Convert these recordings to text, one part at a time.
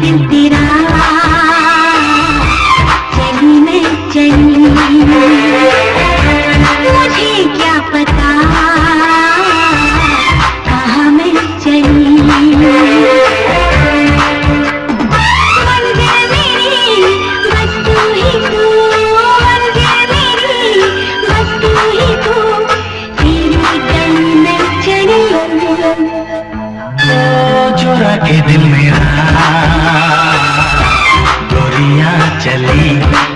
que. चुरा के दिल मेरा। गोरिया चली।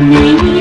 你。